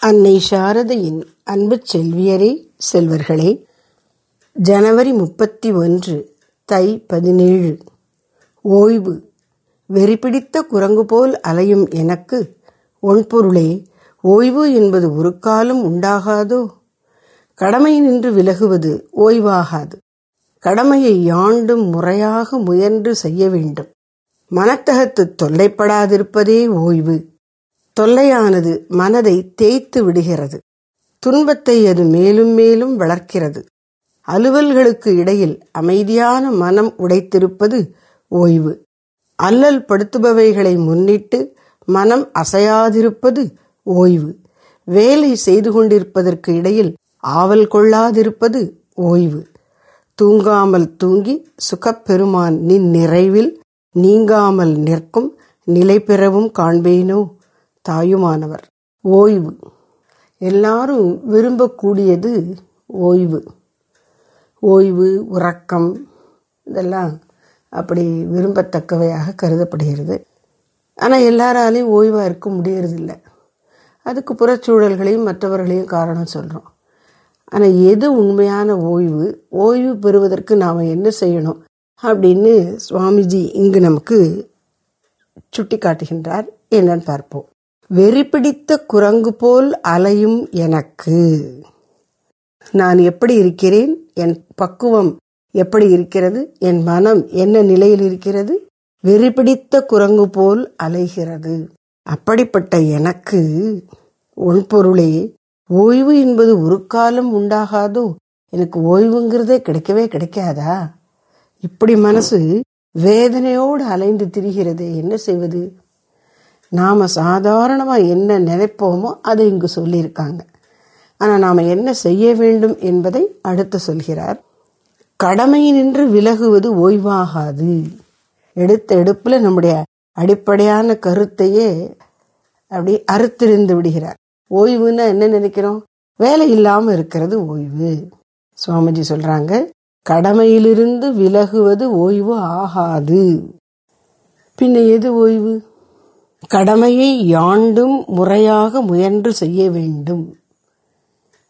அன்னை சாரதையின் அன்பு செல்வியரே செல்வர்களே ஜனவரி முப்பத்தி ஒன்று தை பதினேழு. ஓய்வு. வெறிபிடித்த குரங்கு போல் அலையும் எனக்கு ஒன்பொருளே ஓய்வு என்பது ஒரு காலம் உண்டாகாதோ? கடமை நின்று விலகுவது ஓய்வாகாது. கடமையை யாண்டும் முறையாக முயன்று செய்ய வேண்டும். மனத்தகத்து தொல்லைப்படாதிருப்பதே ஓய்வு. தொல்லையானது மனதை தேய்த்து விடுகிறது. துன்பத்தை அது மேலும் மேலும் வளர்க்கிறது. அலுவல்களுக்கு இடையில் அமைதியான மனம் உடைத்திருப்பது ஓய்வு. அல்லல் படுத்துபவைகளை முன்னிட்டு மனம் அசையாதிருப்பது ஓய்வு. வேலை செய்து கொண்டிருப்பதற்கு இடையில் ஆவல் கொள்ளாதிருப்பது ஓய்வு. தூங்காமல் தூங்கி சுகப்பெருமான் நின் நிறைவில் நீங்காமல் நிற்கும் நிலை பெறவும் காண்பேனோ? தாயுமானவர். ஓய்வு. எல்லாரும் விரும்பக்கூடியது ஓய்வு. ஓய்வு உறக்கம் இதெல்லாம் அப்படி விரும்பத்தக்கவையாக கருதப்படுகிறது. ஆனால் எல்லாராலையும் ஓய்வாக இருக்க முடியறதில்ல. அதுக்கு புறச்சூழல்களையும் மற்றவர்களையும் காரணம் சொல்கிறோம் ஆனால் எது உண்மையான ஓய்வு? ஓய்வு பெறுவதற்கு நாம் என்ன செய்யணும்? அப்படின்னு சுவாமிஜி இங்கு நமக்கு சுட்டி காட்டுகின்றார் என்னன்னு பார்ப்போம். வெறிபிடித்த குரங்கு போல் அலையும் எனக்கு. நான் எப்படி இருக்கிறேன்? என் பக்குவம் எப்படி இருக்கிறது? என் மனம் என்ன நிலையில் இருக்கிறது? வெறிபிடித்த குரங்கு போல் அலைகிறது. அப்படிப்பட்ட எனக்கு உன் பொருளே ஓய்வு என்பது ஒரு காலம் உண்டாகாதோ? எனக்கு ஓய்வுங்கிறதே கிடைக்கவே கிடைக்காதா? இப்படி மனசு வேதனையோடு அலைந்து திரிகிறதே என்ன செய்வது? நாம் சாதாரணமாக என்ன நினைப்போமோ அதை இங்கு சொல்லியிருக்காங்க. ஆனால் நாம் என்ன செய்ய வேண்டும் என்பதை அடுத்து சொல்கிறார். கடமை நின்று விலகுவது ஓய்வாகாது. எடுத்த எடுப்பில் நம்முடைய அடிப்படையான கருத்தையே அப்படி அறுத்திருந்து விடுகிறார். ஓய்வுன்னா என்ன நினைக்கிறோம்? வேலை இல்லாமல் இருக்கிறது ஓய்வு. சுவாமிஜி சொல்றாங்க கடமையிலிருந்து விலகுவது ஓய்வு ஆகாது. பின்ன எது ஓய்வு? கடமையை யாண்டும் முறையாக முயன்று செய்ய வேண்டும்.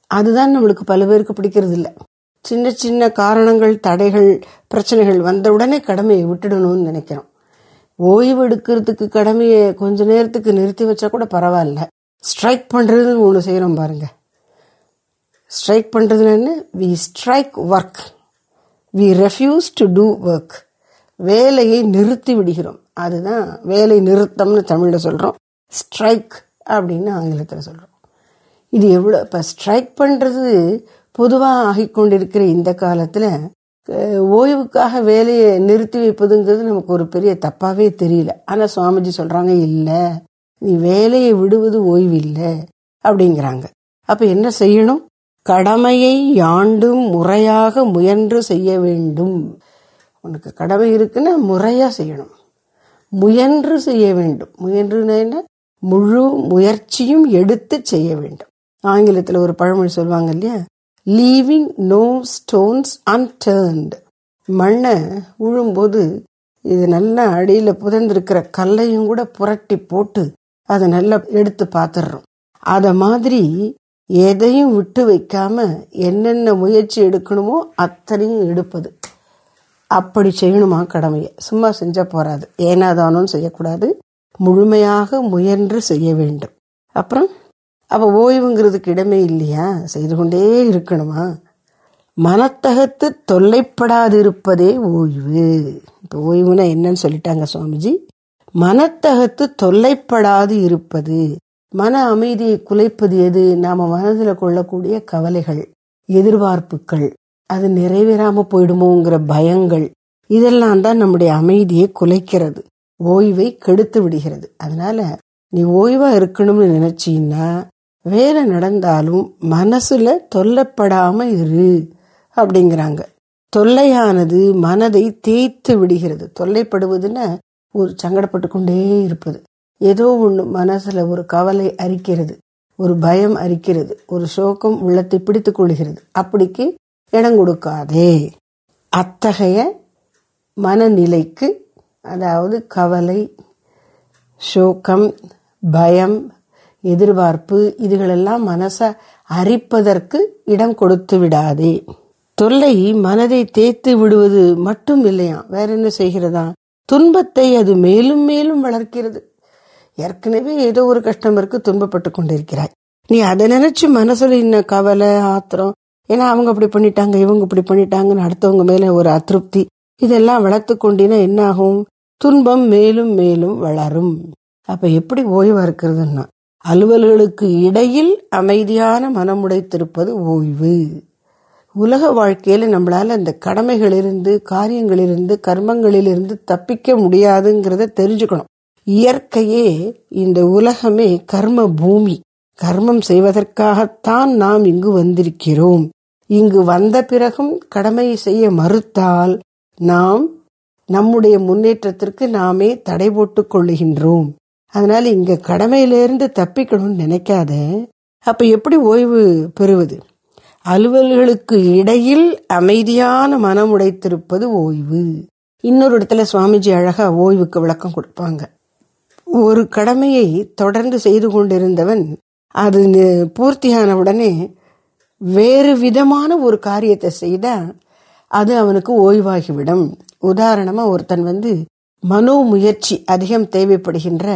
அதுதான் நம்மளுக்கு பல பேருக்கு பிடிக்கிறது இல்லை சின்ன சின்ன காரணங்கள் தடைகள் பிரச்சனைகள் வந்த உடனே கடமையை விட்டுடணும்னு நினைக்கிறோம். ஓய்வு எடுக்கிறதுக்கு கடமையை கொஞ்ச நேரத்துக்கு நிறுத்தி வச்சா கூட பரவாயில்ல. ஸ்ட்ரைக் பண்ணுறதுன்னு ஒன்று செய்கிறோம் பாருங்க. ஸ்ட்ரைக் பண்ணுறதுன்னு we strike work we refuse to do work வேலையை நிறுத்தி விடுகிறோம். அதுதான் வேலை நிறுத்தம்னு தமிழில் சொல்கிறோம் ஸ்ட்ரைக் அப்படின்னு ஆங்கிலத்தில் சொல்கிறோம் இது எவ்வளோ இப்போ ஸ்ட்ரைக் பண்ணுறது பொதுவாக ஆகிக்கொண்டிருக்கிற இந்த காலத்தில் ஓய்வுக்காக வேலையை நிறுத்தி வைப்பதுங்கிறது நமக்கு ஒரு பெரிய தப்பாகவே தெரியல. ஆனால் சுவாமிஜி சொல்கிறாங்க இல்லை நீ வேலையை விடுவது ஓய்வு இல்லை அப்படிங்கிறாங்க. அப்போ என்ன செய்யணும்? கடமையை யாண்டும் முறையாக முயன்று செய்ய வேண்டும். உனக்கு கடமை இருக்குன்னா முறையாக செய்யணும். முயன்று செய்ய வேண்டும். முயன்றுனா முழு முயற்சியும் எடுத்து செய்ய வேண்டும். ஆங்கிலத்தில் ஒரு பழமொழி சொல்லுவாங்க இல்லையா? லீவிங் நோ ஸ்டோன்ஸ் அன்டர்ன்ட் மண்ணை உழும்போது இது நல்லா அடியில் புதந்திருக்கிற கல்லையும் கூட புரட்டி போட்டு அதை நல்லா எடுத்து பார்த்துடுறோம் அதை மாதிரி எதையும் விட்டு வைக்காம என்னென்ன முயற்சி எடுக்கணுமோ அத்தனையும் எடுப்பது. அப்படி செய்யணுமா கடமையை? சும்மா செஞ்சா போறாது. ஏனாதானும் செய்யக்கூடாது. முழுமையாக முயன்று செய்ய வேண்டும். அப்புறம் அப்போ ஓய்வுங்கிறதுக்கு இடமே இல்லையா? செய்து கொண்டே இருக்கணுமா? மனத்தகத்து தொல்லைப்படாதிருப்பதே ஓய்வு. இப்ப ஓய்வுனா என்னன்னு சொல்லிட்டாங்க சுவாமிஜி. மனத்தகத்து தொல்லைப்படாது இருப்பது. மன அமைதியை குலைப்பது எது? நாம மனதில் கொள்ளக்கூடிய கவலைகள் எதிர்பார்ப்புகள். அது நிறைவேறாம போயிடுமோங்கிற பயங்கள் இதெல்லாம் தான் நம்முடைய அமைதியை குலைக்கிறது ஓய்வை கெடுத்து விடுகிறது. அதனால நீ ஓய்வா இருக்கணும்னு நினைச்சீன்னா வேலை நடந்தாலும் மனசுல தொல்லப்படாம இரு அப்படிங்கிறாங்க. தொல்லையானது மனதை தேய்த்து விடுகிறது. தொல்லைப்படுவதுன்னா ஒரு சங்கடப்பட்டு கொண்டே இருப்பது. ஏதோ ஒன்று மனசுல ஒரு கவலை அரிக்கிறது ஒரு பயம் அரிக்கிறது ஒரு சோகம் உள்ளத்தை பிடித்துக் கொள்கிறது. அப்படிக்கு இடம் கொடுக்காதே. அத்தகைய மனநிலைக்கு அதாவது கவலை சோகம் பயம் எதிர்பார்ப்பு இதுகளெல்லாம் மனசை அரிப்பதற்கு இடம் கொடுத்து விடாதே. தொல்லை மனதை தேய்த்து விடுவது மட்டும் இல்லையா? வேற என்ன செய்கிறதா? துன்பத்தை அது மேலும் மேலும் வளர்க்கிறது. ஏற்கனவே ஏதோ ஒரு கஷ்டமருக்கு துன்பப்பட்டு கொண்டிருக்கிறாய். நீ அதை நினைச்சு மனசுல இன்ன கவலை ஆத்திரம் ஏன்னா அவங்க அப்படி பண்ணிட்டாங்க இவங்க இப்படி பண்ணிட்டாங்கன்னு அடுத்தவங்க மேல ஒரு அதிருப்தி. இதெல்லாம் வளர்த்து கொண்டினா என்ன ஆகும் துன்பம் மேலும் மேலும் வளரும். அப்ப எப்படி ஓய்வா இருக்கிறதுன்னா அலுவல்களுக்கு இடையில் அமைதியான மனமுடைத்திருப்பது ஓய்வு. உலக வாழ்க்கையில நம்மளால அந்த கடமைகளிலிருந்து காரியங்களிலிருந்து கர்மங்களிலிருந்து தப்பிக்க முடியாதுங்கிறத தெரிஞ்சுக்கணும். இயற்கையே இந்த உலகமே கர்ம பூமி. கர்மம் செய்வதற்காகத்தான் நாம் இங்கு வந்திருக்கிறோம். இங்கு வந்த பிறகும் கடமையை செய்ய மறுத்தால் நாம் நம்முடைய முன்னேற்றத்திற்கு நாமே தடை போட்டு கொள்ளுகின்றோம். அதனால இங்க கடமையிலிருந்து தப்பிக்கணும்னு நினைக்காத. அப்ப எப்படி ஓய்வு பெறுவது? அலுவல்களுக்கு இடையில் அமைதியான மனம் உடைத்திருப்பது ஓய்வு. இன்னொரு இடத்துல சுவாமிஜி அழகா ஓய்வுக்கு விளக்கம் கொடுப்பாங்க. ஒரு கடமையை தொடர்ந்து செய்து கொண்டிருந்தவன் அது பூர்த்தியான உடனே வேறு விதமான ஒரு காரியத்தை செய்தால் அது அவனுக்கு ஓய்வாகிவிடும். உதாரணமா ஒருத்தன் வந்து மனோ முயற்சி அதிகம் தேவைப்படுகின்ற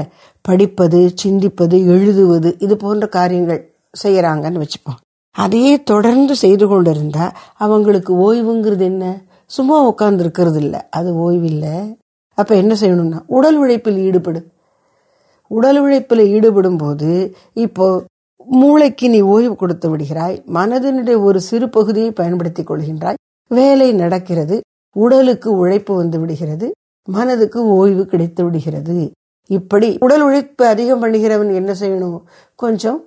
படிப்பது சிந்திப்பது எழுதுவது இது போன்ற காரியங்கள் செய்யறாங்கன்னு வச்சுப்போம். அதையே தொடர்ந்து செய்து கொண்டிருந்தா அவங்களுக்கு ஓய்வுங்கிறது என்ன? சும்மா உட்கார்ந்து இருக்கிறது இல்லை அது ஓய்வு இல்லை அப்ப என்ன செய்யணும்னா உடல் உழைப்பில் ஈடுபடு. உடல் உழைப்பில் ஈடுபடும் போது இப்போ மூளைக்கு நீ ஓய்வு கொடுத்து விடுகிறாய். மனதினுடைய ஒரு சிறு பகுதியை பயன்படுத்திக் கொள்கின்றாய். வேலை நடக்கிறது. உடலுக்கு உழைப்பு வந்து விடுகிறது. மனதுக்கு ஓய்வு கிடைத்து விடுகிறது. இப்படி உடல் உழைப்பு அதிகம் பண்ணுகிறவன் என்ன செய்யணும்? கொஞ்சம்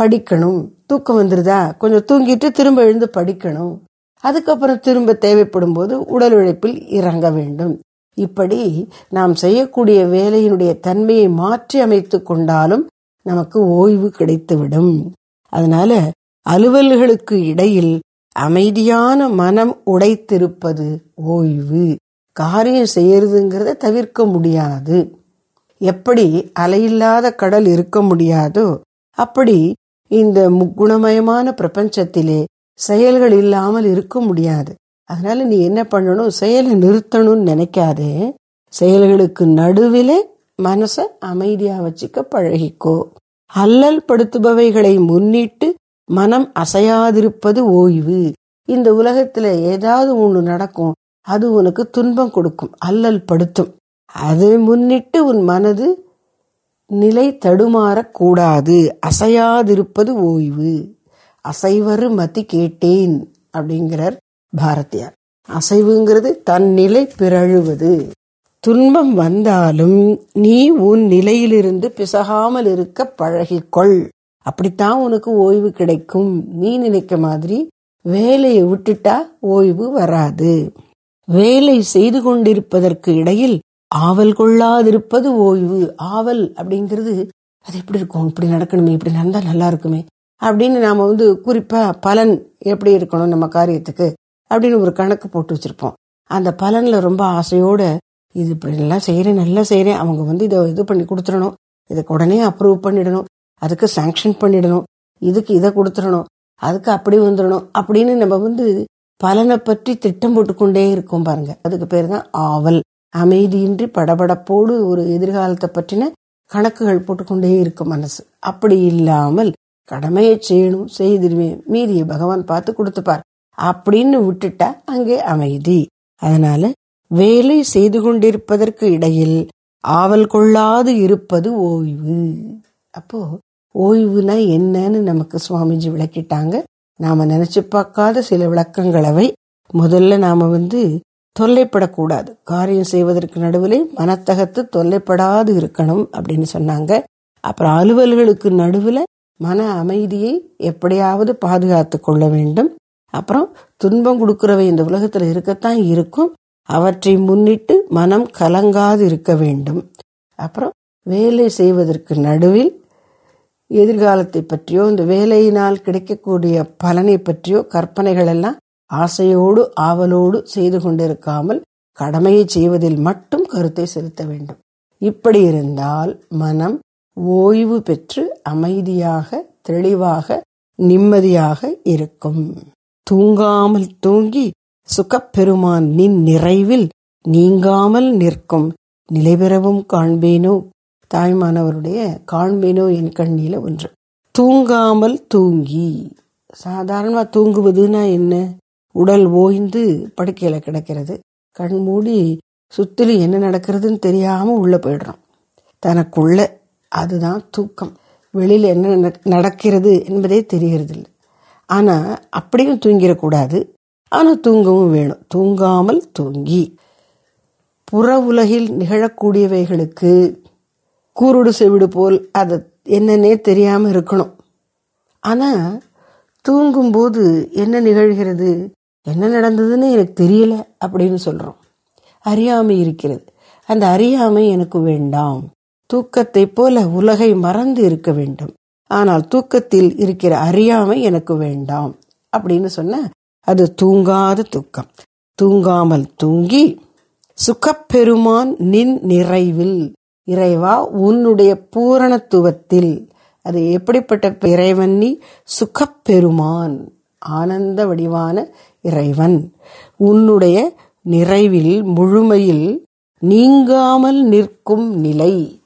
படிக்கணும். தூக்கம் வந்துருதா? கொஞ்சம் தூங்கிட்டு திரும்ப எழுந்து படிக்கணும். அதுக்கப்புறம் திரும்ப தேவைப்படும் போது உடல் உழைப்பில் இறங்க வேண்டும். இப்படி நாம் செய்யக்கூடிய வேலையினுடைய தன்மையை மாற்றி அமைத்து கொண்டாலும் நமக்கு ஓய்வு கிடைத்துவிடும். அதனால அலுவல்களுக்கு இடையில் அமைதியான மனம் உடைத்திருப்பது ஓய்வு. காரியம் செய்யறதுங்கிறத தவிர்க்க முடியாது. எப்படி அலையில்லாத கடல் இருக்க முடியாதோ அப்படி இந்த முக்குணமயமான பிரபஞ்சத்திலே செயல்கள் இல்லாமல் இருக்க முடியாது. அதனால நீ என்ன பண்ணணும்? செயலை நிறுத்தணும்னு நினைக்காதே. செயல்களுக்கு நடுவிலே மனச அமைதியா வச்சுக்க பழகிக்கோ. அல்லல் படுத்துபவைகளை முன்னிட்டு மனம் அசையாதிருப்பது ஓய்வு. இந்த உலகத்துல ஏதாவது ஒண்ணு நடக்கும் அது உனக்கு துன்பம் கொடுக்கும் அல்லல் படுத்தும். அதை முன்னிட்டு உன் மனது நிலை தடுமாறக்கூடாது அசையாதிருப்பது ஓய்வு. அசைவரு மதி கேட்டேன் அப்படிங்கிறார் பாரதியார். அசைவுங்கிறது தன் நிலை பிறழுவது. துன்பம் வந்தாலும் நீ உன் நிலையிலிருந்து பிசகாமல் இருக்க பழகிக்கொள். அப்படித்தான் உனக்கு ஓய்வு கிடைக்கும். நீ நினைக்க மாதிரி வேலையை விட்டுட்டா ஓய்வு வராது. வேலை செய்து கொண்டிருப்பதற்கு இடையில் ஆவல் கொள்ளாதிருப்பது ஓய்வு. ஆவல் அப்படிங்கிறது அது எப்படி இருக்கும்? இப்படி நடக்கணுமே இப்படி நடந்தா நல்லா இருக்குமே அப்படின்னு நாம வந்து குறிப்பா பலன் எப்படி இருக்கணும் நம்ம காரியத்துக்கு அப்படின்னு ஒரு கணக்கு போட்டு வச்சிருப்போம். அந்த பலன்ல ரொம்ப ஆசையோட இது இப்படி நல்லா நல்லா செய்கிறேன் அவங்க வந்து இதை இது பண்ணி கொடுத்துடணும். இதுக்கு உடனே அப்ரூவ் பண்ணிடணும். அதுக்கு சாங்ஷன் பண்ணிடணும். இதுக்கு இதை கொடுத்துடணும். அதுக்கு அப்படி வந்துடணும். அப்படின்னு நம்ம வந்து பலனை பற்றி திட்டம் போட்டுக்கொண்டே இருக்கோம் பாருங்க. அதுக்கு பேர் தான் ஆவல். அமைதியின்றி படபடப்போடு ஒரு எதிர்காலத்தை பற்றின கணக்குகள் போட்டுக்கொண்டே இருக்கும் மனசு. அப்படி இல்லாமல் கடமையை செய்யணும் செய்திருவேன் மீதியை பகவான் பார்த்து கொடுத்துப்பார். அப்படின்னு விட்டுட்டா அங்கே அமைதி. அதனால வேலை செய்து கொண்டிருப்பதற்கு இடையில் ஆவல் கொள்ளாது இருப்பது ஓய்வு. அப்போ ஓய்வுனா என்னன்னு நமக்கு சுவாமிஜி விளக்கிட்டாங்க. நாம நினைச்சு பார்க்காத சில விளக்கங்களவை முதல்ல நாம வந்து தொல்லைப்படக்கூடாது. காரியம் செய்வதற்கு நடுவில் மனத்தகத்து தொல்லைப்படாது இருக்கணும் அப்படின்னு சொன்னாங்க. அப்புறம் அலுவல்களுக்கு நடுவில் மன அமைதியை எப்படியாவது பாதுகாத்து கொள்ள வேண்டும். அப்புறம் துன்பம் கொடுக்கிறவை இந்த உலகத்தில் இருக்கத்தான் இருக்கும். அவற்றை முன்னிட்டு மனம் கலங்காது இருக்க வேண்டும். அப்புறம் வேலை செய்வதற்கு நடுவில் எதிர்காலத்தை பற்றியோ இந்த வேலையினால் கிடைக்கக்கூடிய பலனை பற்றியோ கற்பனைகள் எல்லாம் ஆசையோடு ஆவலோடு செய்து கொண்டிருக்காமல் கடமையை செய்வதில் மட்டும் கருத்தை செலுத்த வேண்டும். இப்படி இருந்தால் மனம் ஓய்வு பெற்று அமைதியாக தெளிவாக நிம்மதியாக இருக்கும். தூங்காமல் தூங்கி சுகப்பெருமான் நின் நிறைவில் நீங்காமல் நிற்கும். நிலைபெறவும் காண்பேனோ? தாய்மானவருடைய காண்பேனோ என் கண்ணில ஒன்று. தூங்காமல் தூங்கி. சாதாரணமா தூங்குவதுன்னா என்ன? உடல் ஓய்ந்து படுக்கையில கிடக்கிறது. கண் மூடி சுத்திலும் என்ன நடக்கிறதுன்னு தெரியாம உள்ள போயிடுறோம் தனக்குள்ள அதுதான் தூக்கம். வெளியில என்ன நடக்கிறது என்பதே தெரியறது இல்லை ஆனா அப்படியும் தூங்கிடக்கூடாது. ஆனால் தூங்கவும் வேணும். தூங்காமல் தூங்கி. புற உலகில் நிகழக்கூடியவைகளுக்கு கூருடு செவிடு போல் அது என்னன்னே தெரியாமல் இருக்கணும். ஆனால் தூங்கும்போது என்ன நிகழ்கிறது? என்ன நடந்ததுன்னு எனக்கு தெரியல அப்படின்னு சொல்கிறோம் அறியாமை இருக்கிறது. அந்த அறியாமை எனக்கு வேண்டாம். தூக்கத்தை போல உலகை மறந்து இருக்க வேண்டும். ஆனால் தூக்கத்தில் இருக்கிற அறியாமை எனக்கு வேண்டாம் அப்படின்னு சொன்ன அது தூங்காத தூக்கம். தூங்காமல் தூங்கி சுகப்பெருமான் நின் நிறைவில் இறைவா உன்னுடைய பூரணத்துவத்தில். அது எப்படிப்பட்ட இறைவன் நீ? சுகப்பெருமான் ஆனந்த வடிவான இறைவன். உன்னுடைய நிறைவில் முழுமையில் நீங்காமல் நிற்கும் நிலை.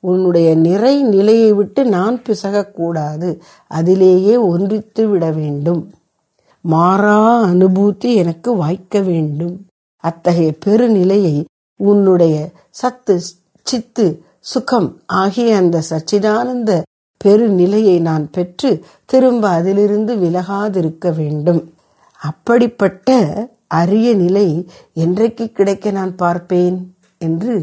உன்னுடைய நிறை நிலையை விட்டு நான் பிசகக்கூடாது. அதிலேயே ஒன்றித்து விட வேண்டும். மாறா அனுபூதி எனக்கு வாய்க்க வேண்டும். அத்தகைய பெருநிலையை உன்னுடைய சத்து சித்து சுகம் ஆகிய அந்த சச்சிதானந்த பெருநிலையை நான் பெற்று திரும்ப அதிலிருந்து விலகாதிருக்க வேண்டும். அப்படிப்பட்ட அரிய நிலை என்றைக்கு கிடைக்க நான் பார்ப்பேன் என்று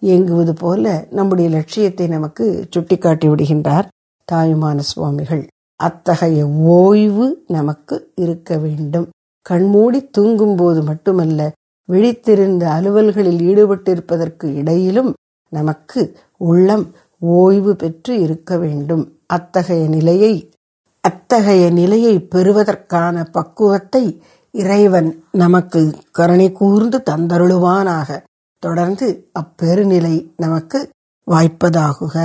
இயங்குவது போல நம்முடைய லட்சியத்தை நமக்கு சுட்டிக்காட்டி விடுகின்றார் தாயுமான சுவாமிகள். அத்தகைய ஓய்வு நமக்கு இருக்க வேண்டும். கண்மூடி தூங்கும் போது மட்டுமல்ல விழித்திருந்த அலுவல்களில் ஈடுபட்டிருப்பதற்கு இடையிலும் நமக்கு உள்ளம் ஓய்வு பெற்று இருக்க வேண்டும். அத்தகைய நிலையை அத்தகைய நிலையை பெறுவதற்கான பக்குவத்தை இறைவன் நமக்கு கருணை கூர்ந்து தந்தருளுவானாக. தொடர்ந்து அப்பெருநிலை நமக்கு வாய்ப்பதாகுக.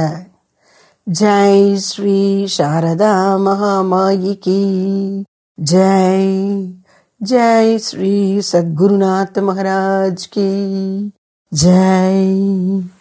जय श्री शारदा महामाई की। जय जय श्री सद्गुरुनाथ महाराज की। जय।